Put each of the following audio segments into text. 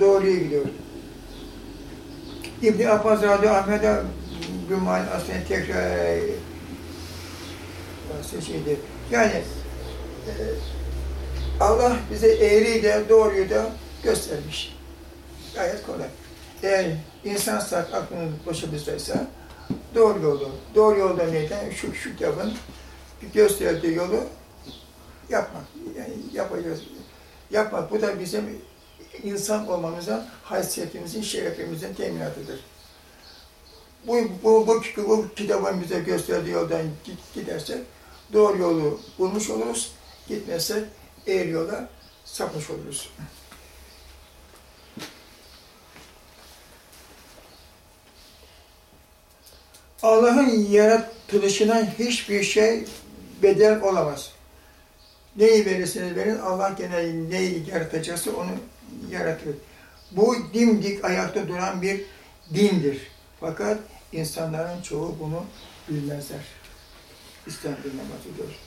doğruya gidiyor. İbni Abbas Radyo Ahmet'e mal aslında tekrar şeydi. Yani e, Allah bize eğriyi de doğruyu da göstermiş. Gayet kolay. Eğer insan sak aklının başımızdaysa doğru yolu. Doğru yolda neyden? Şu, şu kitabın gösterdiği yolu yapmak. Yani yapacağız. Yapmak. Bu da bizim insan olmamıza, haysiyetimizin, şerefimizin teminatıdır. Bu, bu, bu, bu kitabın bize gösterdiği yoldan gidersek doğru yolu bulmuş oluruz. Gitmezsek eğer yola sapmış oluruz. Allah'ın yaratılışına hiçbir şey bedel olamaz. Neyi verirseniz verin, Allah gene neyi yaratacaksa onu yaratır. Bu dimdik ayakta duran bir dindir. Fakat insanların çoğu bunu bilmezler. İslam bilmemezdir.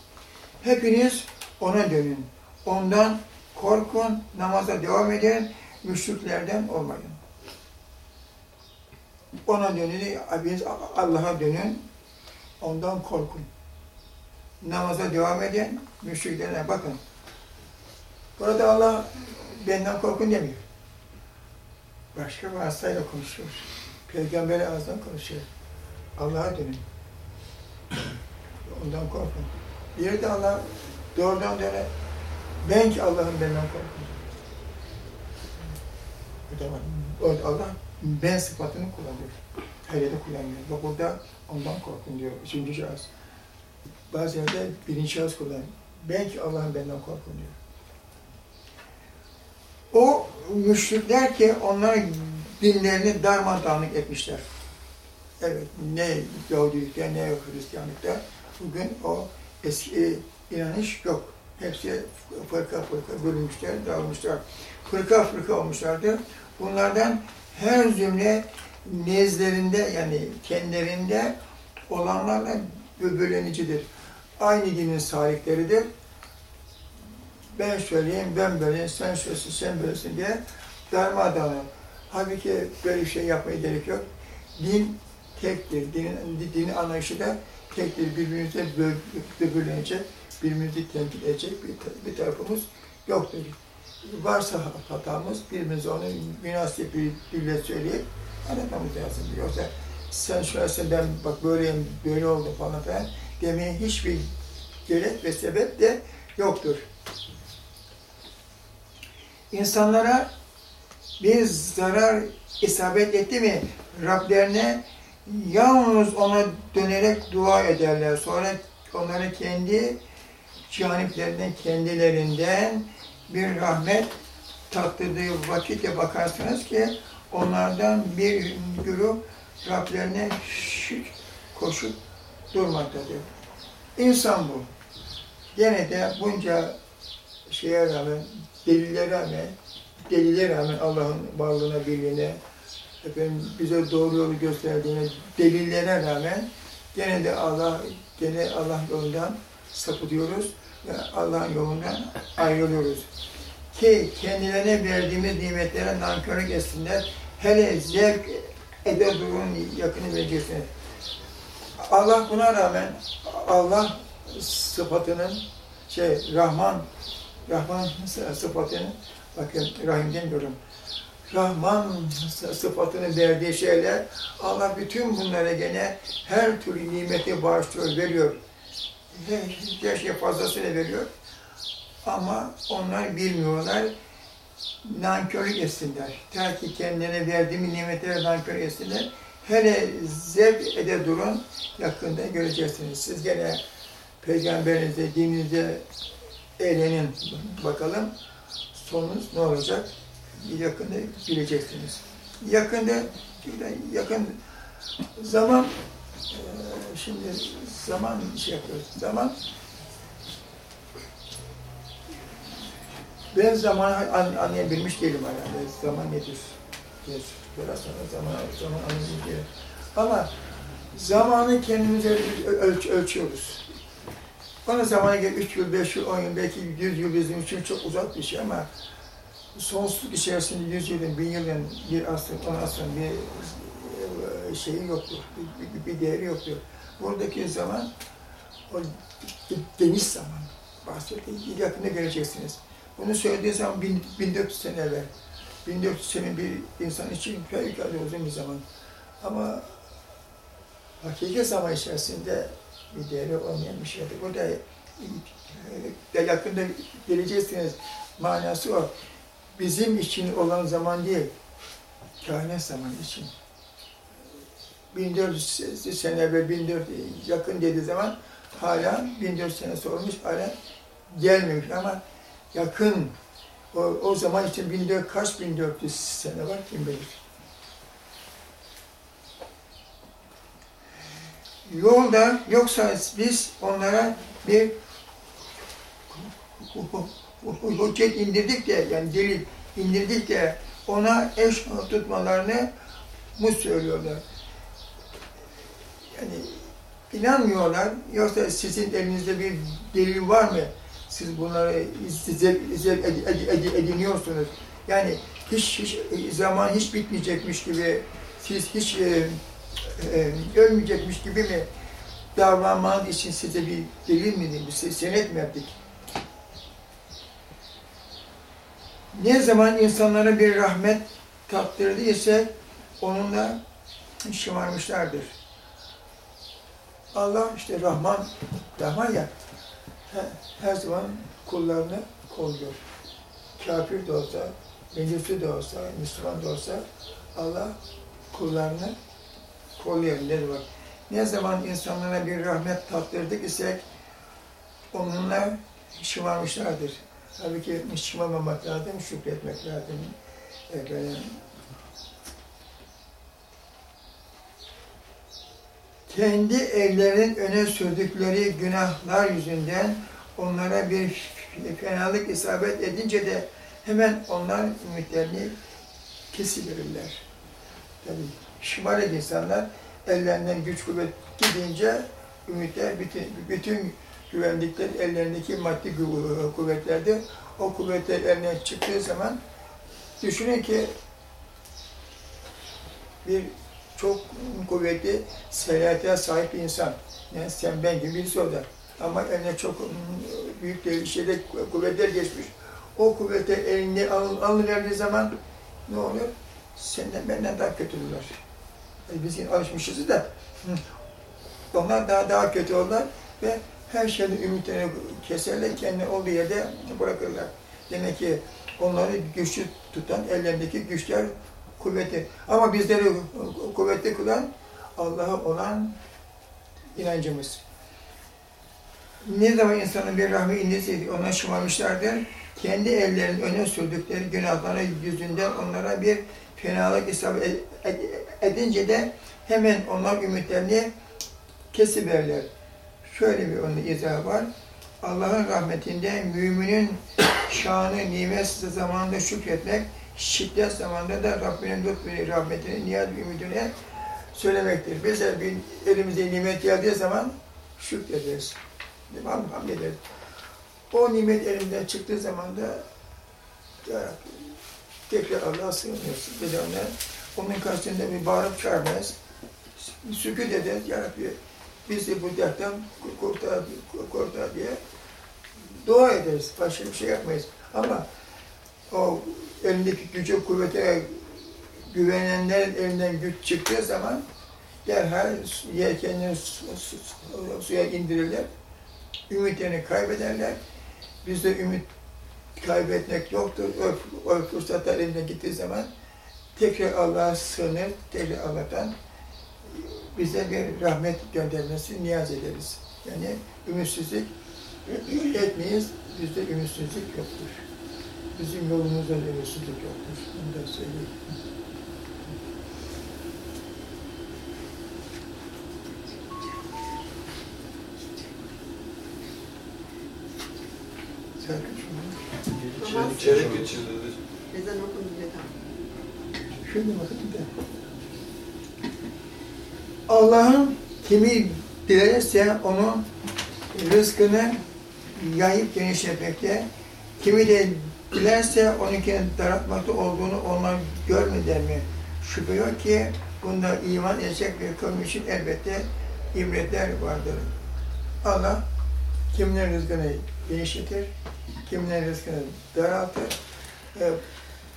Hepiniz ona dönün. Ondan korkun, namaza devam edin, müşriklerden olmayın. Ona dönün, Allah'a dönün, ondan korkun. Namaza devam edin, müşriklerine bakın. Burada Allah benden korkun demiyor. Başka vasıtayla konuşuyor. Peygamberi ağzından konuşuyor. Allah'a dönün. Ondan korkun. Bir de Allah doğrudan döne ben ki Allah'ın benden korkun. Bu da var. Allah ben sıfatını kullanıyor. Her yerde kullanmıyor. Bak burada ondan korkun diyor. Üçüncü şahıs. Bazı yerde birinci şahıs kullanıyor. Ben ki Allah'ın benden korkun diyor. O müşrikler ki onlar dinlerini darmadağınık etmişler. Evet, ne Yahudilikte ne Hristiyanlıkta bugün o eski inanış yok. Hepsi fırka fırka bölünmüşler, dağılmışlar. Fırka fırka olmuşlardı. Bunlardan her cümle nezlerinde yani kendilerinde olanlarla bölünicidir. Aynı dinin sahipleri Ben söyleyeyim, ben böyleyim, sen şöylesin, sen böylesin diye darmadağın. Halbuki böyle bir şey yapmaya gerek yok. Din tektir. Dinin, dinin anlayışı da tektir. Birbirimize bölünecek, birbirimizi temsil edecek bir, bir tarafımız yoktur. Varsa hatamız birbirimize onu münasip bir dille söyleyip anlatmamız lazım. Yoksa sen şöylesin ben bak böyleyim, böyle oldu falan filan demeye hiçbir gerek ve sebep de yoktur. İnsanlara bir zarar isabet etti mi Rablerine yalnız ona dönerek dua ederler. Sonra onları kendi caniplerinden, kendilerinden bir rahmet tattırdığı vakitte bakarsınız ki onlardan bir güruh Rablerine şirk koşup durmaktadır. İnsan bu. Gene de bunca şeye rağmen, delillere rağmen, delillere rağmen Allah'ın varlığına, birliğine, efendim bize doğru yolu gösterdiğine, delillere rağmen gene de Allah, gene Allah yolundan sapıtıyoruz ve Allah'ın yolundan ayrılıyoruz. Ki kendilerine verdiğimiz nimetlere nankörlük etsinler, hele zevk ede durun yakını vereceksiniz. Allah buna rağmen Allah sıfatının şey Rahman Rahman sıfatının bakın Rahim demiyorum. Rahman sıfatını verdiği şeyler Allah bütün bunlara gene her türlü nimeti bağışlıyor, veriyor. Her şey fazlasıyla veriyor. Ama onlar bilmiyorlar. Nankörlük etsinler. Ta ki kendilerine verdiğim nimetlere nankörlük etsinler. Hele zevk ede durun, yakında göreceksiniz. Siz gene peygamberinize, dininize eğlenin bakalım. Sonunuz ne olacak? Yakında bileceksiniz. Yakında, yakın zaman, şimdi zaman şey yapıyoruz. Zaman ben zamanı anlayabilmiş değilim herhalde. Zaman nedir? Biraz sonra zaman, zaman anlayabilmiş değilim. Ama zamanı kendimize ölç ölçüyoruz. Bana zamana göre 3 yıl, 5 yıl, 10 yıl, belki 100 yıl bizim için çok uzak bir şey ama sonsuzluk içerisinde yüz yılın, bin yılın, bir asır, on asrın bir e, şeyi yoktur, bir, bir, bir değeri yoktur. Buradaki zaman o geniş zaman bahsettiği yakında göreceksiniz. Bunu söylediği zaman bin- 1400 sene evvel. 1400 sene bir insan için fevkalade uzun bir zaman. Ama hakiki zaman içerisinde bir değeri olmayan bir şeydir. Bu da e, yakında geleceksiniz manası o. Bizim için olan zaman değil, kainat zamanı için. 1400 sene evvel, 1400 yakın dediği zaman hala 1400 sene olmuş, hala gelmemiş ama yakın. O, o zaman için 1400, kaç 1400 sene var kim bilir. Yolda yoksa biz onlara bir hüccet indirdik de yani delil indirdik de ona eş tutmalarını mı söylüyorlar? Yani inanmıyorlar. Yoksa sizin elinizde bir delil var mı? Siz bunları ed- ediniyorsunuz. Yani hiç, hiç zaman hiç bitmeyecekmiş gibi, siz hiç e, e, ölmeyecekmiş gibi mi davranmanız için size bir delil mi, bir senet mi yaptık? Ne zaman insanlara bir rahmet tattırdı ise onunla şımarmışlardır. Allah işte Rahman, Rahman ya her, her zaman kullarını kolluyor. Kafir de olsa, mecusi de olsa, Müslüman da olsa Allah kullarını Ne zaman, ne zaman insanlara bir rahmet tattırdık ise onunla şımarmışlardır. Halbuki şımarmamak lazım, şükretmek lazım. Efendim, kendi ellerinin öne sürdükleri günahlar yüzünden onlara bir fenalık isabet edince de hemen onlar ümitlerini kesiverirler. Tabii şımarık insanlar ellerinden güç kuvvet gidince ümitler bütün, bütün güvendikleri ellerindeki maddi gü- kuvvetlerde o kuvvetler eline çıktığı zaman düşünün ki bir çok kuvvetli serayete sahip bir insan. Yani sen ben gibi birisi o. Ama eline çok mm, büyük bir şeyde kuvvetler geçmiş. O kuvvetler eline alın, alınverdiği zaman ne oluyor? Senden benden daha kötüdürler. Yani biz alışmışız da onlar daha daha kötü olurlar ve her şeyden ümitlerini keserler, kendini olduğu yerde bırakırlar. Demek ki onları güçlü tutan ellerindeki güçler kuvveti. Ama bizleri kuvvetli kılan Allah'a olan inancımız. Ne zaman insanın bir rahmi indirseydi ona şımarmışlardır. Kendi ellerinin öne sürdükleri günahlara yüzünden onlara bir fenalık isabet ed- edince de hemen onlar ümitlerini kesiverler. Şöyle bir onun izahı var. Allah'ın rahmetinde müminin şanı nimet zamanında şükretmek, şiddet zamanında da Rabbinin lütfunu, rahmetini, niyaz ümidine söylemektir. Bize bir elimize nimet geldiği zaman şükrederiz. Hamd hamd ederiz. O nimet elimden çıktığı zaman da tekrar Allah'a sığınıyorsun. Bir de onun karşısında bir bağırıp çağırmayız. Sükut ederiz. Ya Rabbi, bizi bu dertten kurtar, kurtar diye dua ederiz. Başka bir şey yapmayız. Ama o elindeki gücü, kuvvete güvenenlerin elinden güç çıktığı zaman derhal yelkenleri su, su, su, suya indirirler. Ümitlerini kaybederler. Bizde ümit kaybetmek yoktur. O, o fırsatlar elinden gittiği zaman tekrar Allah'a sığınır, tekrar Allah'tan bize bir rahmet göndermesi niyaz ederiz. Yani ümitsizlik etmeyiz, bizde ümitsizlik yoktur. Bizim yolumuzda da ümitsizlik yoktur. Onu da söyleyeyim. Ezan okundu bakın. Allah'ın kimi dilerse onun rızkını yayıp genişletmekte, kimi de Dilerse onunkini daraltmakta olduğunu onlar görmeden mi? Şüphe yok ki bunda iman edecek bir kavim için elbette ibretler vardır. Allah kimlerin rızkını genişletir, kimlerin rızkını daraltır. E,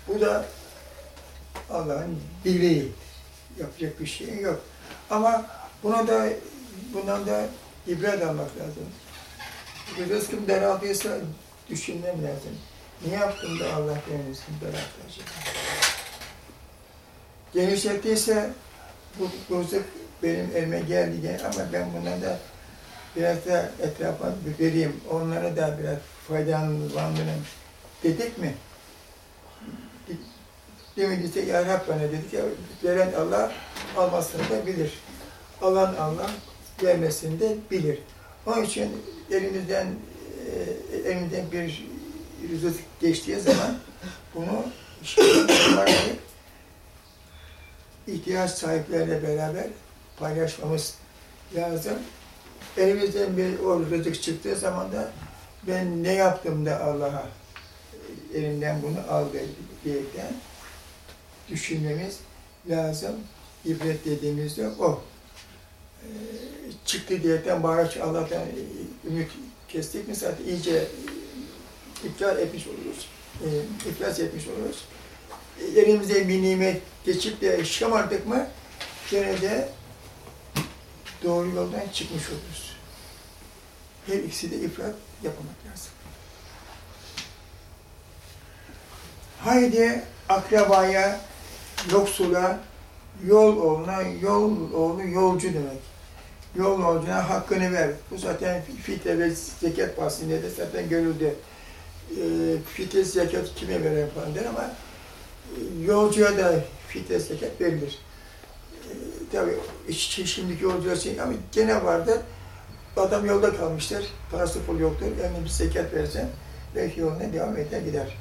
bu da Allah'ın dileği. Yapacak bir şey yok. Ama buna da bundan da ibret almak lazım. Rızkım daraldıysa düşünmem lazım. Ne yaptım da Allah benim rızkımı daralttı acaba? Genişlettiyse bu, rızık benim elime geldi ama ben bundan da biraz da etrafa vereyim, onlara da biraz faydalanırım dedik mi? Demediyse ya Rab bana dedik ya veren Allah almasını da bilir. Alan Allah vermesini de bilir. Onun için elimizden e, elimizden bir rızık geçtiği zaman bunu ihtiyaç sahipleriyle beraber paylaşmamız lazım. Elimizden bir o rızık çıktığı zaman da ben ne yaptım da Allah'a elimden bunu aldı diyerekten düşünmemiz lazım. İbret dediğimizde o. Ee, çıktı diyerekten bağıraç Allah'tan ümit kestik mi zaten iyice iptal etmiş oluruz. E, etmiş oluruz. E, elimize bir nimet geçip de şımardık mı gene de doğru yoldan çıkmış oluruz. Her ikisi de ifrat yapmak lazım. Haydi akrabaya, yoksula, yol oğluna, yol oğlu yolcu demek. Yol yolcuna hakkını ver. Bu zaten fitre ve zekat bahsinde de zaten görüldü. E, fitre zekat kime veren falan der ama e, yolcuya da fitre zekat verilir. E, tabii şimdiki yolcular şey ama gene vardır. Adam yolda kalmıştır, parası pul yoktur, yani bir zekat versen belki yoluna devam eder gider.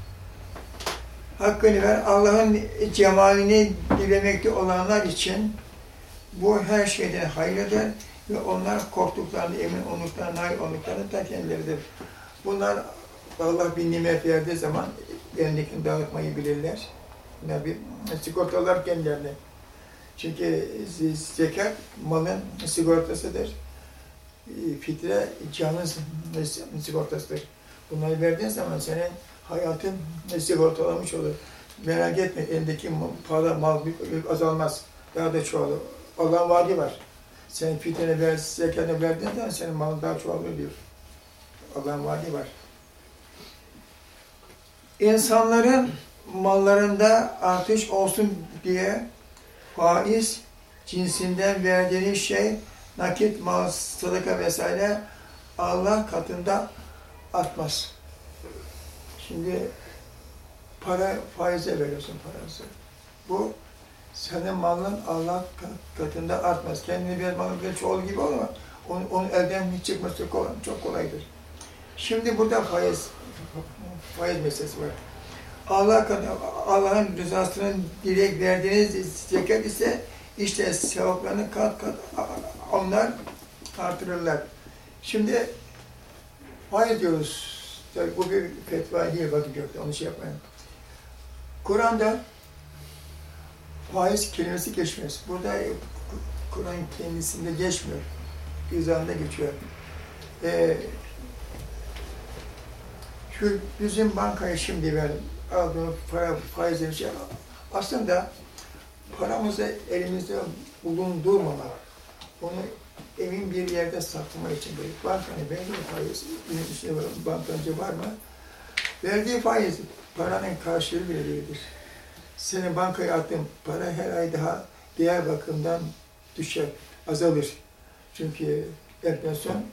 Hakkını ver, Allah'ın cemalini dilemekte olanlar için bu her şeyden hayırdır ve onlar korktuklarını, emin olduklarını, nail olduklarını da kendileridir. Bunlar Allah bir nimet verdiği zaman elindekini dağıtmayı bilirler. Bunlar bir sigortalar kendilerine. Çünkü zekat malın sigortasıdır. Fitre canın sigortasıdır. Bunları verdiğin zaman senin hayatın sigortalamış olur. Merak etme elindeki para, mal azalmaz. Daha da çoğalır. Allah'ın vaadi var. Sen fitrene ver, zekatını verdiğin zaman senin malın daha çoğalır diyor. Allah'ın vaadi var. İnsanların mallarında artış olsun diye faiz cinsinden verdiğiniz şey nakit, mal, sadaka vesaire Allah katında artmaz. Şimdi para faize veriyorsun parası. Bu senin malın Allah katında artmaz. Kendini bir malın bir çoğul gibi olma. Onun, onun elden hiç çıkması kolay, çok kolaydır. Şimdi burada faiz, faiz meselesi var. Allah Allah'ın rızasının direkt verdiğiniz zekat ise işte sevaplarını kat kat onlar artırırlar. Şimdi faiz diyoruz. Tabii bu bir fetva değil gökte, onu şey yapmayın. Kur'an'da faiz kelimesi geçmez. Burada Kur'an kendisinde geçmiyor. İzahında geçiyor. Ee, şu bizim bankaya şimdi ver aldığımız para faizleri şey aslında paramızı elimizde bulundurmamak, onu emin bir yerde saklama için böyle bankanın verdiği faiz, benim üstüne bankancı var mı? Verdiği faiz paranın karşılığı bile değildir. Senin bankaya attığın para her ay daha değer bakımından düşer, azalır. Çünkü enflasyon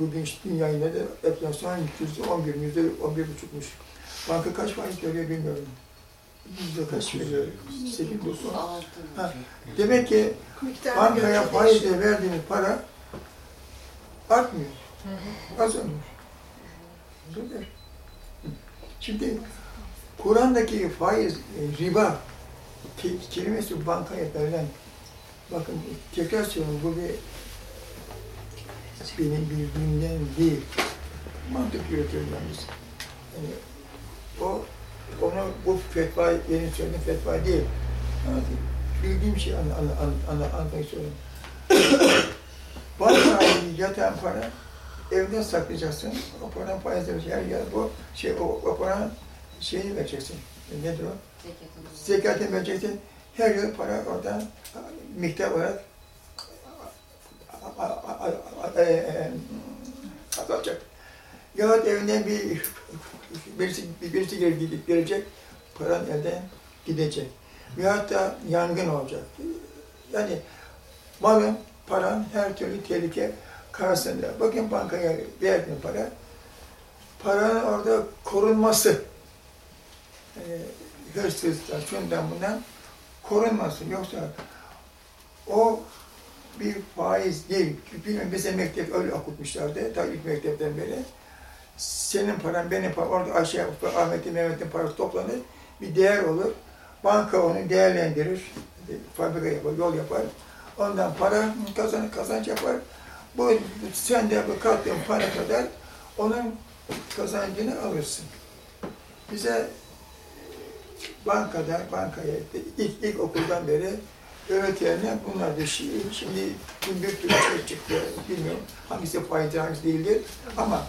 bugün işte dünyayla da enflasyon yüzde on bir, yüzde on bir buçukmuş. Banka kaç faiz veriyor bilmiyorum. Yüzde kaç veriyor? Sekiz. Ha, Demek ki bankaya faizle verdiğiniz para artmıyor. Azalmıyor. Böyle. Şimdi Kur'an'daki faiz, e, riba ke- kelimesi bankaya verilen bakın tekrar söylüyorum bu bir benim bildiğimden değil. Mantık yürütüyorum yalnız. Yani O onu bu fetva yeni söylediğim fetva değil. Bildiğim şey anla, anla, anla, anla, anlatmak istiyorum. Bankaya yatan para evde saklayacaksın. O paranın faizleri vereceksin. Her yer bu şey o, o paranın şeyini vereceksin. Nedir o? Zekatını vereceksin. Her yıl para oradan miktar olarak azalacak. Yahut evinden bir birisi, birisi gelip gelecek, paran elden gidecek. Veyahut da yangın olacak. Yani malın, paran her türlü tehlike karşısında. Bakın bankaya verdin para, paranın orada korunması, e, hırsızdan, şundan bundan korunması. Yoksa o bir faiz değil. Bilmiyorum bize mektep öyle okutmuşlardı. Ta ilk mektepten beri. Senin paran, benim param, orada aşağı Ahmet'in, Mehmet'in parası toplanır. Bir değer olur. Banka onu değerlendirir. Fabrika yapar, yol yapar. Ondan para kazanır, kazanç yapar. Bu sen de bu kattığın para kadar onun kazancını alırsın. Bize bankada, bankaya ilk, ilk okuldan beri öğretenler bunlar da şimdi, şimdi bir türlü şey çıktı. Bilmiyorum hangisi fayda hangisi değildir. Ama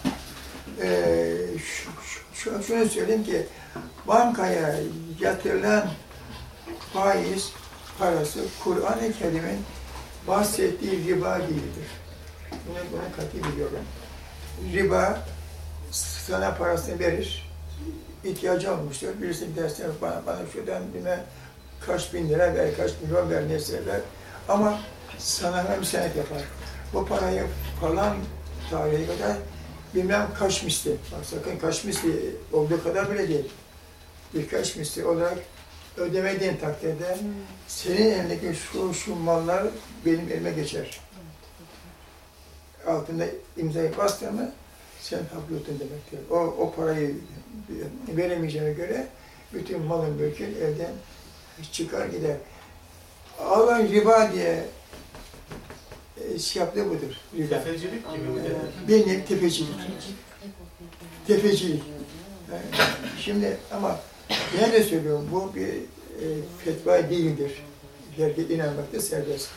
e, şu, şu, şunu söyleyeyim ki bankaya yatırılan faiz parası Kur'an-ı Kerim'in bahsettiği riba değildir. Bunu, bunu katı biliyorum. Riba sana parasını verir, ihtiyacı olmuştur. Birisi derse bana, bana şuradan bilmem kaç bin lira ver, kaç milyon ver, neyse ver. Ama sana hem senet yapar. Bu parayı falan tarihe kadar bilmem kaç misli, bak sakın kaç misli olduğu kadar bile değil. Birkaç misli olarak ödemediğin takdirde senin elindeki şu şu mallar benim elime geçer. Altında imzayı bastın mı sen haklıyordun demektir. O, o parayı veremeyeceğine göre bütün malın mülkün elden çıkar gider. Allah riba diye şey yaptığı budur. Riba. Tefecilik gibi mi dedi? Bir nevi tefecilik. Tefecilik. Yani şimdi ama yine de söylüyorum bu bir e, fetva değildir. Herkes inanmakta serbest.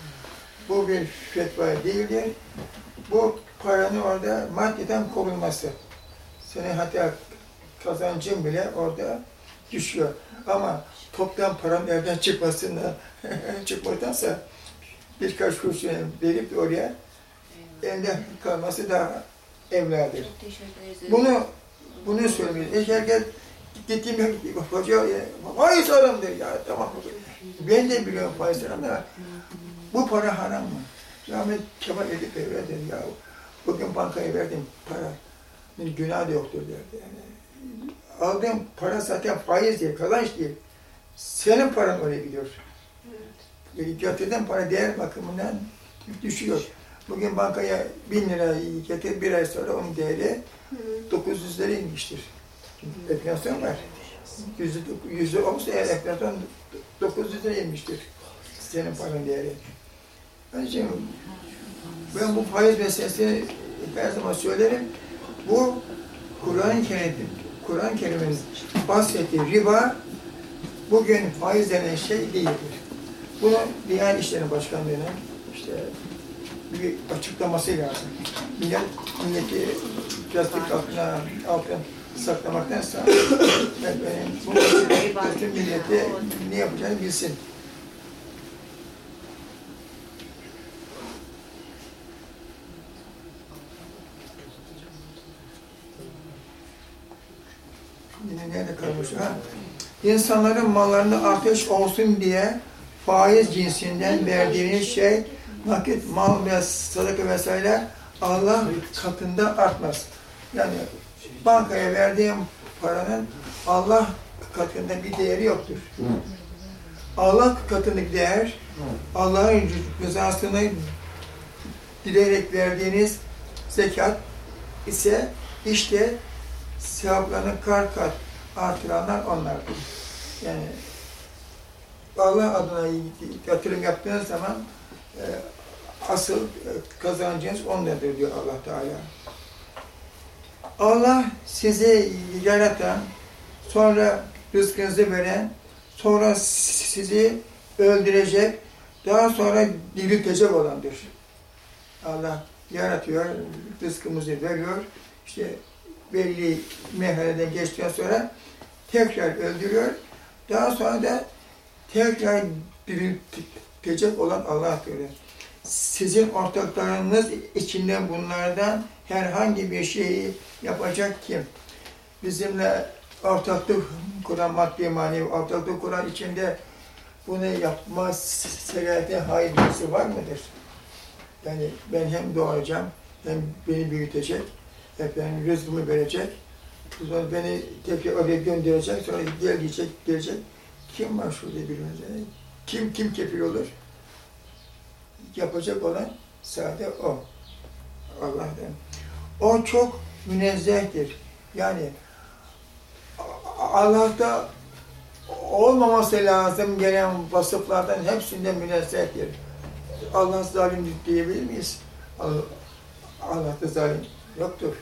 Bu bir fetva değildir. Bu paranın orada maddeden korunması. Senin hatta kazancın bile orada düşüyor. Ama toplam paranın evden çıkmasından çıkmaktansa birkaç kuruş verip de oraya elde kalması daha evladır. Bunu bunu söylemeyiz. Eğer herkes gittiğim hoca e, faiz haramdır ya tamam. Ben de biliyorum faiz haram da bu para haram mı? Rahmet Kemal Edip Bey verdi ya. Bugün bankaya verdim para. Bir günah da yoktur derdi. Yani, aldığım para zaten faiz değil, kazanç değil. Senin paran oraya gidiyor. Yatırdığın para değer bakımından düşüyor. Bugün bankaya bin lira getir, bir ay sonra onun değeri 900 lira inmiştir. Çünkü enflasyon var. Yüzde, yüzde olsa eğer enflasyon 900 lira inmiştir. Senin paranın değeri. Onun için ben bu faiz meselesini her zaman söylerim. Bu Kur'an-ı Kerim, Kur'an-ı Kerim'in bahsettiği riba bugün faiz denen şey değildir. Bunu Diyanet İşleri Başkanlığı'nın işte bir açıklaması lazım. Millet, milleti plastik altına, altın saklamaktansa ben, benim bu bütün milleti ne yapacağını bilsin. Yine nerede kalmış? Ha? İnsanların mallarında ateş olsun diye faiz cinsinden verdiğiniz şey nakit, mal ve sadaka vesaire Allah katında artmaz. Yani bankaya verdiğim paranın Allah katında bir değeri yoktur. Allah katındaki değer, Allah'ın rızasını dileyerek verdiğiniz zekat ise işte sevaplarını kar kat artıranlar onlardır. Yani Allah adına yatırım yaptığınız zaman e, asıl e, kazancınız ondadır diyor Allah Teala. Allah sizi yaratan, sonra rızkınızı veren, sonra sizi öldürecek, daha sonra diriltecek olandır. Allah yaratıyor, rızkımızı veriyor, işte belli merhaleden geçtikten sonra tekrar öldürüyor, daha sonra da tekrar diriltecek olan Allah'tır. Sizin ortaklarınız içinden bunlardan herhangi bir şeyi yapacak kim? Bizimle ortaklık kuran, maddi manevi ortaklık kuran içinde bunu yapma serayete hayır birisi var mıdır? Yani ben hem doğuracağım, hem beni büyütecek, efendim rızkımı verecek, sonra beni tekrar oraya gönderecek, sonra gel diyecek, gelecek. Kim var şurada birbirimize? Kim kim kefil olur? Yapacak olan sadece o. Allah'tan. O çok münezzehtir. Yani Allah'ta olmaması lazım gelen vasıflardan hepsinden münezzehtir. Allah zalim diyebilir miyiz? Allah, Allah'ta zalim yoktur.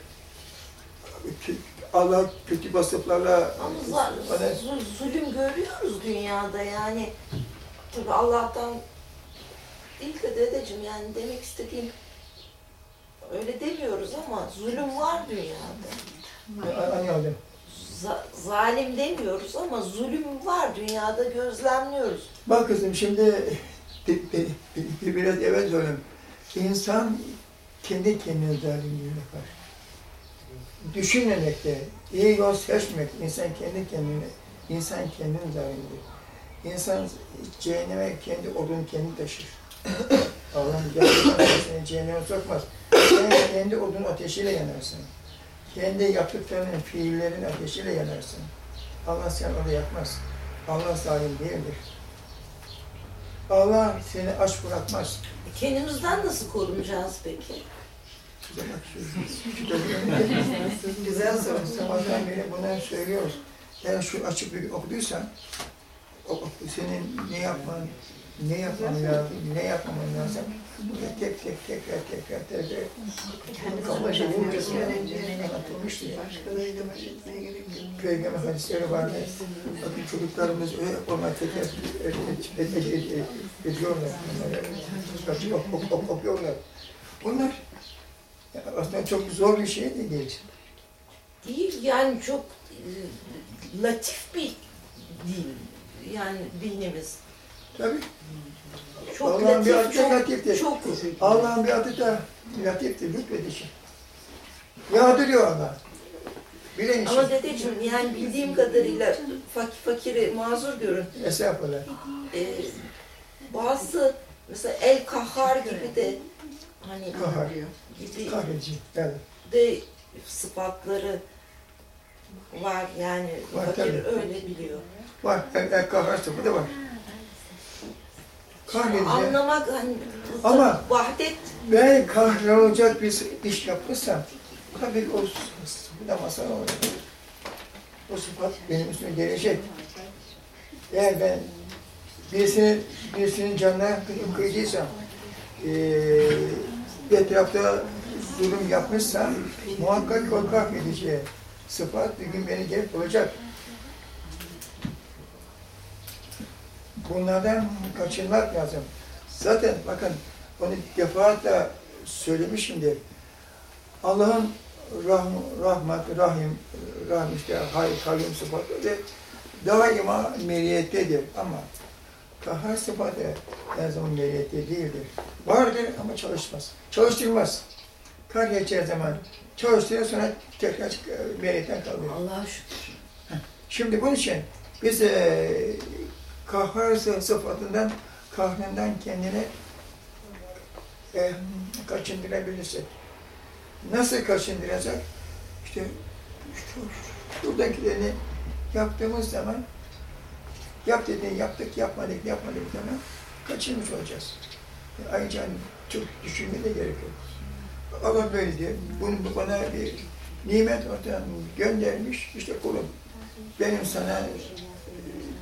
Allah kötü vasıflarla Ama bana zul- zulüm görüyoruz dünyada yani. Tabii Allah'tan değil de dedeciğim yani demek istediğim öyle demiyoruz ama zulüm var dünyada. anlayalım. Za- zalim demiyoruz ama zulüm var dünyada gözlemliyoruz. Bak kızım şimdi bir, bir, bir- biraz evvel söyledim. İnsan kendi kendine zalimliği yapar. Düşünmemekte, iyi yol seçmek, insan kendi kendine, insan kendini zalimdir. İnsan cehenneme kendi odun kendi taşır. Allah'ın gerçekten seni cehenneme sokmaz. Sen kendi odun ateşiyle yanarsın. Kendi yaptıklarının, fiillerin ateşiyle yanarsın. Allah seni orada yakmaz. Allah zalim değildir. Allah seni aç bırakmaz. Kendimizden nasıl korunacağız peki? Güzel soru. Sabahtan beri bunları söylüyoruz. Eğer şu açık bir okuduysan, senin ne yapman, ne yapman lazım, ne yapmaman lazım. Buraya tek tek tekrar tekrar tekrar kabaca vurcasına anlatılmıştı. ya. Başkalarıyla baş etmeye gerek yok. Peygamber hadisleri vardı. Bakın çocuklarımız ed- ed- ed- ediyorlar. Bunları okuyorlar. Bunlar aslında çok zor bir şey de değil. Değil yani çok e, latif bir din. Yani dinimiz. Tabii. Çok Allah'ın bir adı çok, latiftir. çok Allah'ın bir adı da latiftir, lütfedici. Yağdırıyor Allah. Bilen Ama dedeciğim yani bildiğim kadarıyla fakir fakiri mazur görün. Estağfurullah. Ee, bazı mesela el kahhar gibi de hani Kahhar. gibi Kahveci. Evet. de sıfatları var yani Var, fakir tabii. öyle biliyor. Var. El, el kahar sıfı da var. Kahveci. Anlamak hani Ama- vahdet Ben kahrolacak bir iş yapmışsam, tabii o sıfı da masal olacak. O sıfat benim üstüme gelecek. Eğer ben birisinin, birisinin canına kı- kıydıysam, eee etrafta zulüm yapmışsam, muhakkak o kahredeceği sıfat bir gün beni gelip bulacak. Bunlardan kaçınmak lazım. Zaten bakın onu defaatle söylemişimdir. Allah'ın rahm, rahmet, rahim, rahim işte hayır, kayyum sıfatları daima meriyettedir ama kahar sıfatı her zaman meriyette değildir. Vardır ama çalışmaz. Çalıştırmaz. Kar geçer zaman çalıştırır sonra tekrar meriyetten kalıyor. Allah'a şükür. Şimdi bunun için biz e, kahhar sıfatından, kahrından kendini e, kaçındırabilirsek. Nasıl kaçındıracak? İşte şu, şuradakilerini yaptığımız zaman yap dediğini yaptık, yapmadık, yapmadık zaman kaçırmış olacağız. Ayrıca çok düşünmeye de gerek yok. Allah böyle diyor. Bunu bu bana bir nimet ortadan göndermiş. İşte kulum. Benim sana e,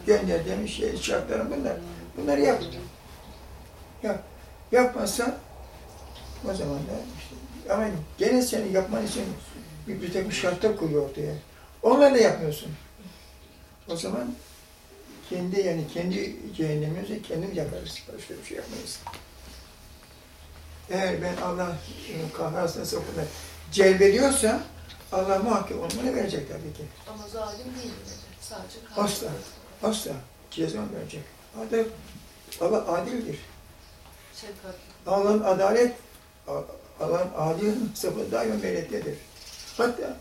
gönderdiğim şey, şartlarım bunlar. Bunları yap. Yap. Yapmazsan o zaman da işte ama gene seni yapman için bir, bir takım şartlar koyuyor ortaya. Onları da yapmıyorsun. O zaman kendi yani kendi cehennemimizi kendimiz yaparız. Başka bir şey yapmayız. Eğer ben Allah kahrarsına sokuna celbediyorsa Allah muhakkak onu verecek tabii ki. Ama zalim değil. Sadece Asla. Asla ceza verecek. Adil, Allah adildir. Allah'ın adalet, Allah'ın adil sıfır daima melektedir. Hatta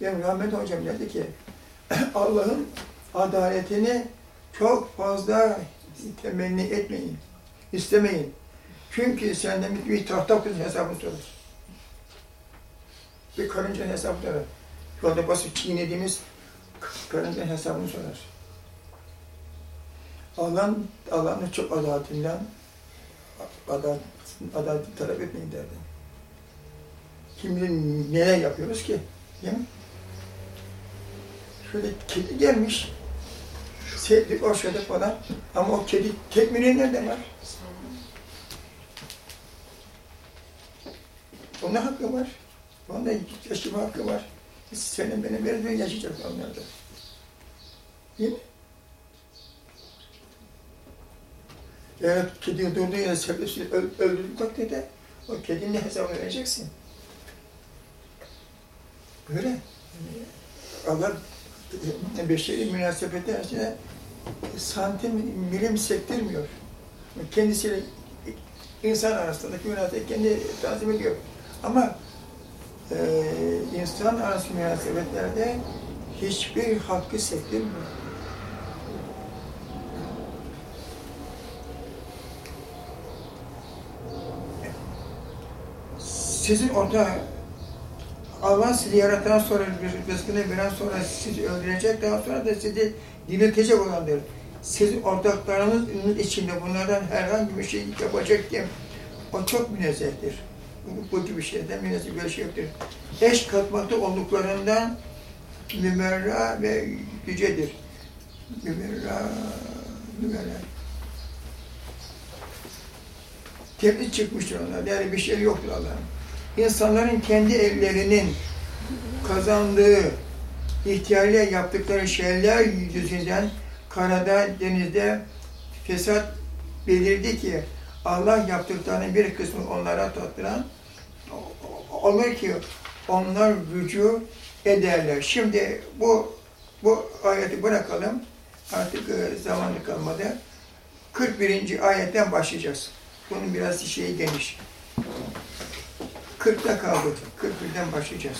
benim rahmetli hocam dedi ki, Allah'ın adaletini çok fazla temenni etmeyin, istemeyin. Çünkü senden bir, tahta kızın hesabını sorur. Bir karıncanın hesabını sorar. Yolda basıp çiğnediğimiz karıncanın hesabını sorar. Allah'ın Allah'ın çok adaletinden adalet, adalet talep etmeyin derdi. Kim bilir neler yapıyoruz ki, değil mi? Şöyle kedi gelmiş, sevdik, hoşladık falan ama o kedi tekmini nerede var? Onun hakkı var. Onun da yaşama hakkı var. Senin benim bir gün yaşayacak onlar da. Değil mi? Eğer kedi durduğu yere sebepsiz öldürdük takdirde o kedinin hesabını vereceksin. Böyle. Allah e, beşeri münasebetler içinde santim, milim sektirmiyor. Kendisiyle insan arasındaki münasebet kendi tanzim ediyor. Ama e, insan arası münasebetlerde hiçbir hakkı sektirmiyor. Sizin orada Allah sizi yaratan sonra, rızkını veren sonra sizi öldürecek, daha sonra da sizi diriltecek olandır. Sizin ortaklarınız içinde bunlardan herhangi bir şey yapacak kim? O çok münezzehtir. Bu, bu gibi şeyden münezzeh bir şey yoktur. Eş katmakta olduklarından mümerra ve yücedir. Mümerra, mümerra. Temiz çıkmıştır onlar. Yani bir şey yoktur Allah'ın. İnsanların kendi evlerinin kazandığı, ihtiyarıyla yaptıkları şeyler yüzünden karada, denizde fesat belirdi ki Allah yaptıklarının bir kısmı onlara tattıran olur ki onlar rücu ederler. Şimdi bu bu ayeti bırakalım. Artık e, zamanı kalmadı. 41. ayetten başlayacağız. Bunun biraz şeyi geniş. 40'ta kaldı. 41'den başlayacağız.